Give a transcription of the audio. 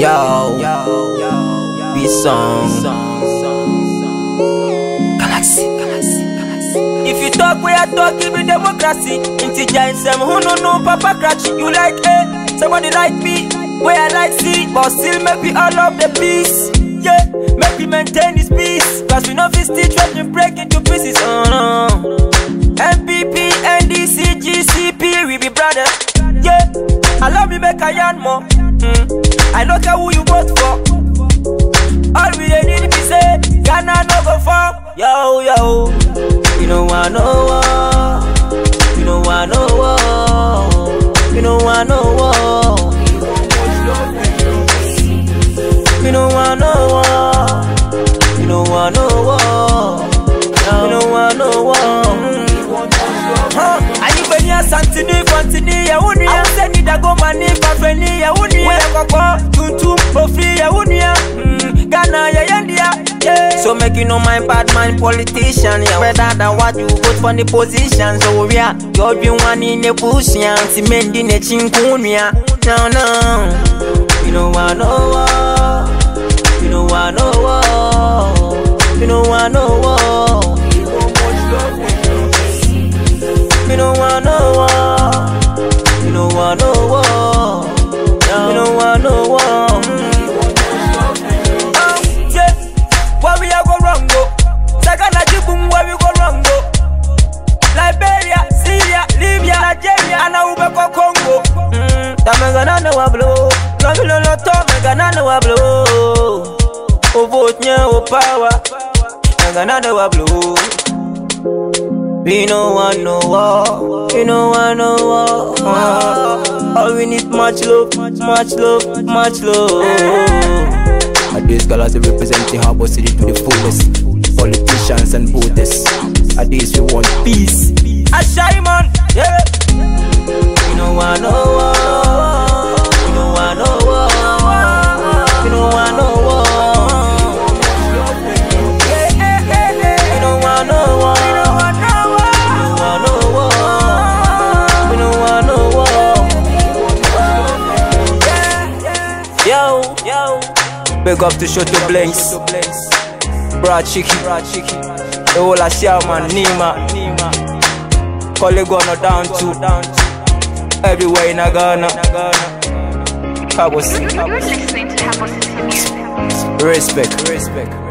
Yo, be song. Galaxy. If you talk where I talk, give me democracy. Inti giant some who no no papa cratch. You like A, somebody like B, where I like C, but still make we all of the peace. Yeah, make we maintain this peace. Cause we know if stitch when we break into pieces. Oh no. NPP, NDC, GCP, we be brothers. Make I yarn more. Mm. I don't care who you vote for. All we need be say Ghana no go fall. Yo yo, you know I know war. Know I know war. Know I know war. Know I know war. Mm, ghana yɛyɛndia yeah. so make you no mind bad mind politician yeah. better than what you vote for the position so we are yɔdwi wani ne busua nti mendi n'akyi nkonua no no you know I know war. you know I know war. you know I know war. Mm, Tamagana no wablo. Lamilo no to megana no wablo. O vote nya o power. Megana no wablo. We no want no war. We no want no war. Uh, all we need much love, much love, much love. These girls are representing Harbour City to the fullest. Big up to show Shoto Blinks. Brad Chicky. The whole of Shaman, Nima. Collegono down to down to everywhere in Ghana. Harbour City. You're listening to Hamilton Music. Respect. Respect.